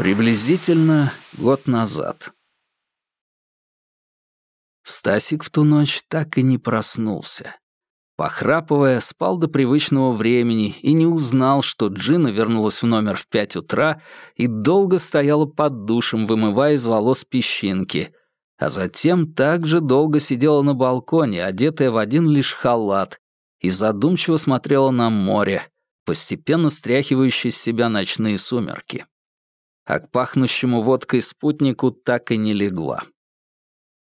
Приблизительно год назад. Стасик в ту ночь так и не проснулся. Похрапывая, спал до привычного времени и не узнал, что Джина вернулась в номер в пять утра и долго стояла под душем, вымывая из волос песчинки, а затем также долго сидела на балконе, одетая в один лишь халат, и задумчиво смотрела на море, постепенно стряхивающее с себя ночные сумерки. А к пахнущему водкой спутнику так и не легла.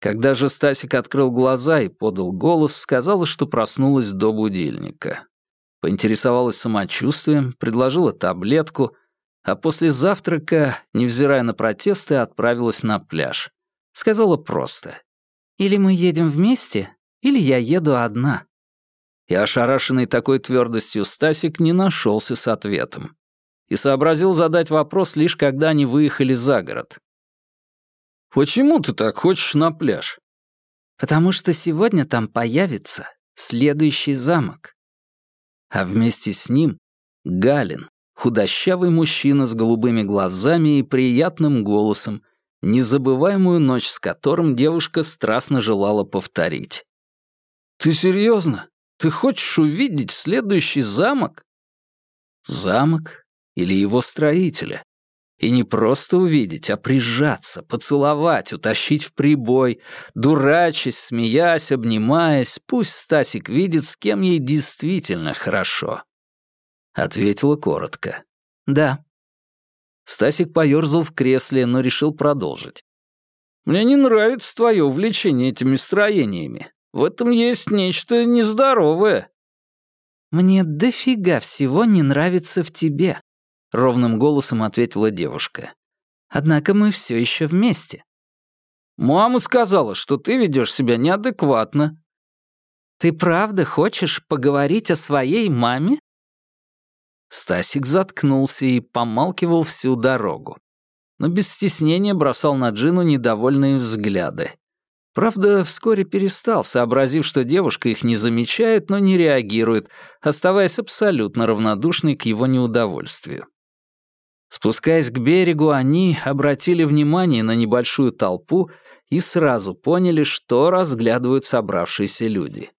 Когда же Стасик открыл глаза и подал голос, сказала, что проснулась до будильника. Поинтересовалась самочувствием, предложила таблетку, а после завтрака, невзирая на протесты, отправилась на пляж. Сказала просто. «Или мы едем вместе, или я еду одна». И ошарашенный такой твердостью Стасик не нашелся с ответом. И сообразил задать вопрос лишь когда они выехали за город. «Почему ты так хочешь на пляж?» «Потому что сегодня там появится следующий замок». А вместе с ним Галин, худощавый мужчина с голубыми глазами и приятным голосом, незабываемую ночь с которым девушка страстно желала повторить. «Ты серьезно? Ты хочешь увидеть следующий замок?» Замок или его строителя? И не просто увидеть, а прижаться, поцеловать, утащить в прибой, дурачась, смеясь, обнимаясь, пусть Стасик видит, с кем ей действительно хорошо. Ответила коротко. «Да». Стасик поёрзал в кресле, но решил продолжить. «Мне не нравится твое увлечение этими строениями. В этом есть нечто нездоровое». «Мне дофига всего не нравится в тебе», — ровным голосом ответила девушка. «Однако мы все еще вместе». «Мама сказала, что ты ведешь себя неадекватно». «Ты правда хочешь поговорить о своей маме?» Стасик заткнулся и помалкивал всю дорогу. Но без стеснения бросал на Джину недовольные взгляды. Правда, вскоре перестал, сообразив, что девушка их не замечает, но не реагирует, оставаясь абсолютно равнодушной к его неудовольствию. Спускаясь к берегу, они обратили внимание на небольшую толпу и сразу поняли, что разглядывают собравшиеся люди.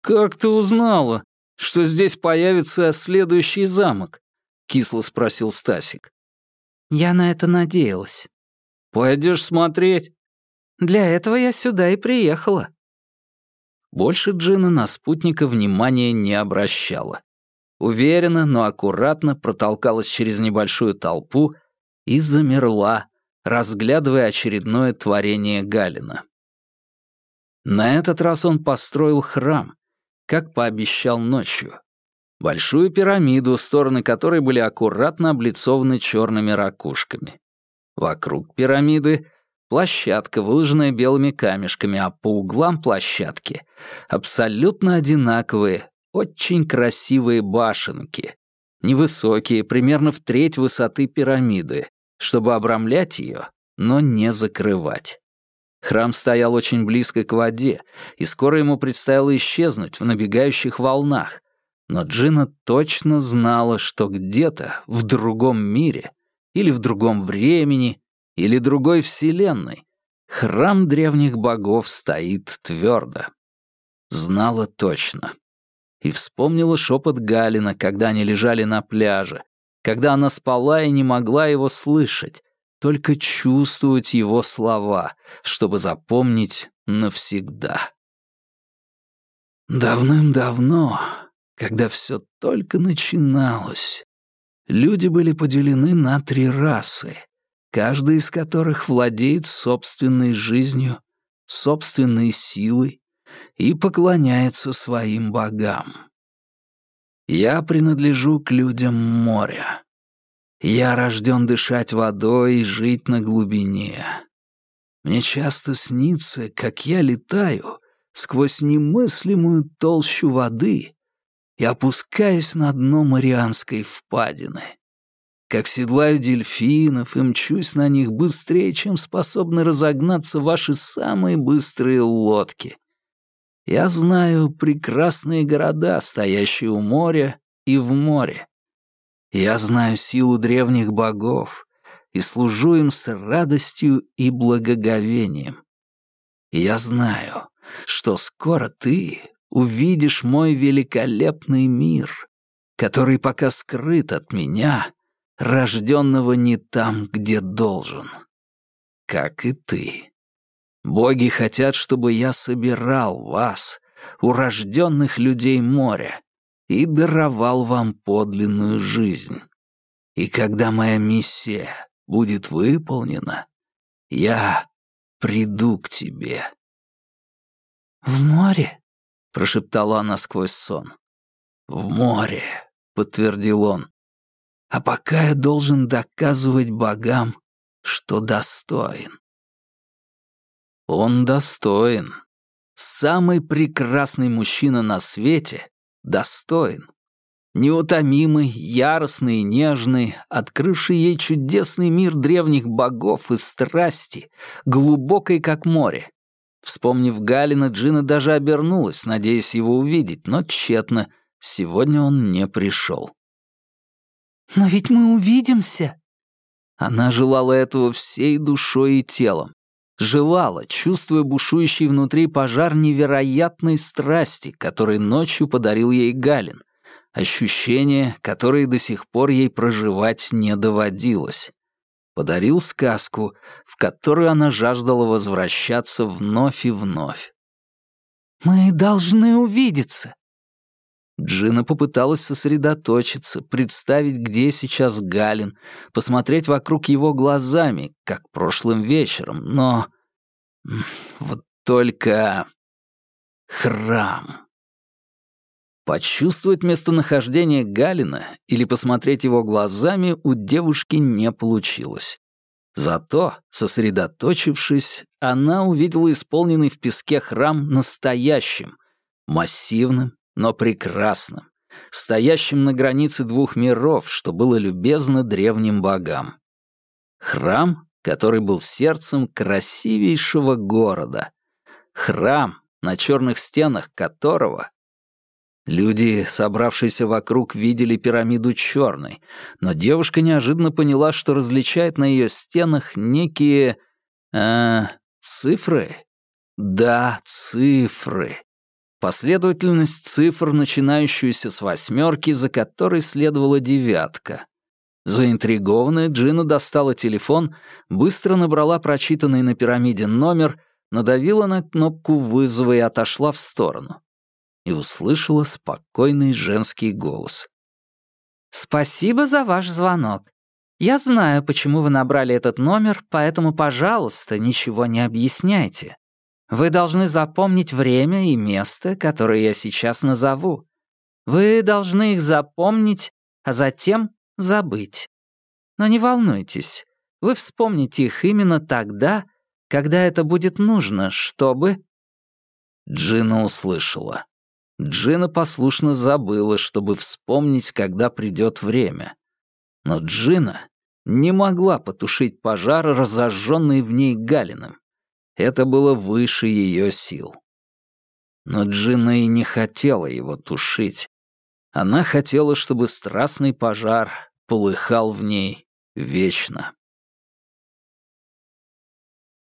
«Как ты узнала, что здесь появится следующий замок?» — кисло спросил Стасик. «Я на это надеялась». «Пойдешь смотреть?» «Для этого я сюда и приехала». Больше Джина на спутника внимания не обращала уверенно, но аккуратно протолкалась через небольшую толпу и замерла, разглядывая очередное творение Галина. На этот раз он построил храм, как пообещал ночью. Большую пирамиду, стороны которой были аккуратно облицованы черными ракушками. Вокруг пирамиды площадка, выложенная белыми камешками, а по углам площадки абсолютно одинаковые, очень красивые башенки, невысокие, примерно в треть высоты пирамиды, чтобы обрамлять ее, но не закрывать. Храм стоял очень близко к воде, и скоро ему предстояло исчезнуть в набегающих волнах. Но Джина точно знала, что где-то в другом мире, или в другом времени, или другой вселенной, храм древних богов стоит твердо. Знала точно и вспомнила шепот Галина, когда они лежали на пляже, когда она спала и не могла его слышать, только чувствовать его слова, чтобы запомнить навсегда. Давным-давно, когда все только начиналось, люди были поделены на три расы, каждая из которых владеет собственной жизнью, собственной силой и поклоняется своим богам. Я принадлежу к людям моря. Я рожден дышать водой и жить на глубине. Мне часто снится, как я летаю сквозь немыслимую толщу воды и опускаюсь на дно Марианской впадины. Как седлаю дельфинов и мчусь на них быстрее, чем способны разогнаться ваши самые быстрые лодки — я знаю прекрасные города, стоящие у моря и в море. Я знаю силу древних богов, и служу им с радостью и благоговением. Я знаю, что скоро ты увидишь мой великолепный мир, который пока скрыт от меня, рожденного не там, где должен. Как и ты. Боги хотят, чтобы я собирал вас, урожденных людей моря, и даровал вам подлинную жизнь. И когда моя миссия будет выполнена, я приду к тебе». «В море?» — прошептала она сквозь сон. «В море», — подтвердил он. «А пока я должен доказывать богам, что достоин». Он достоин. Самый прекрасный мужчина на свете достоин. Неутомимый, яростный и нежный, открывший ей чудесный мир древних богов и страсти, глубокой, как море. Вспомнив Галина, Джина даже обернулась, надеясь его увидеть, но тщетно. Сегодня он не пришел. «Но ведь мы увидимся!» Она желала этого всей душой и телом. Желала, чувствуя бушующий внутри пожар невероятной страсти, который ночью подарил ей Галин. Ощущение, которое до сих пор ей проживать не доводилось. Подарил сказку, в которую она жаждала возвращаться вновь и вновь. «Мы должны увидеться», Джина попыталась сосредоточиться, представить, где сейчас Галин, посмотреть вокруг его глазами, как прошлым вечером, но... Вот только... Храм. Почувствовать местонахождение Галина или посмотреть его глазами у девушки не получилось. Зато, сосредоточившись, она увидела исполненный в песке храм настоящим, массивным, но прекрасным, стоящим на границе двух миров, что было любезно древним богам. Храм, который был сердцем красивейшего города. Храм, на черных стенах которого Люди, собравшиеся вокруг, видели пирамиду черной, но девушка неожиданно поняла, что различает на ее стенах некие... Э, цифры? Да, цифры. Последовательность цифр, начинающуюся с восьмерки, за которой следовала девятка. Заинтригованная, Джина достала телефон, быстро набрала прочитанный на пирамиде номер, надавила на кнопку вызова и отошла в сторону. И услышала спокойный женский голос. «Спасибо за ваш звонок. Я знаю, почему вы набрали этот номер, поэтому, пожалуйста, ничего не объясняйте. Вы должны запомнить время и место, которые я сейчас назову. Вы должны их запомнить, а затем забыть. Но не волнуйтесь, вы вспомните их именно тогда, когда это будет нужно, чтобы...» Джина услышала. Джина послушно забыла, чтобы вспомнить, когда придет время. Но Джина не могла потушить пожар, разожженный в ней Галиным. Это было выше ее сил. Но Джина и не хотела его тушить. Она хотела, чтобы страстный пожар полыхал в ней вечно.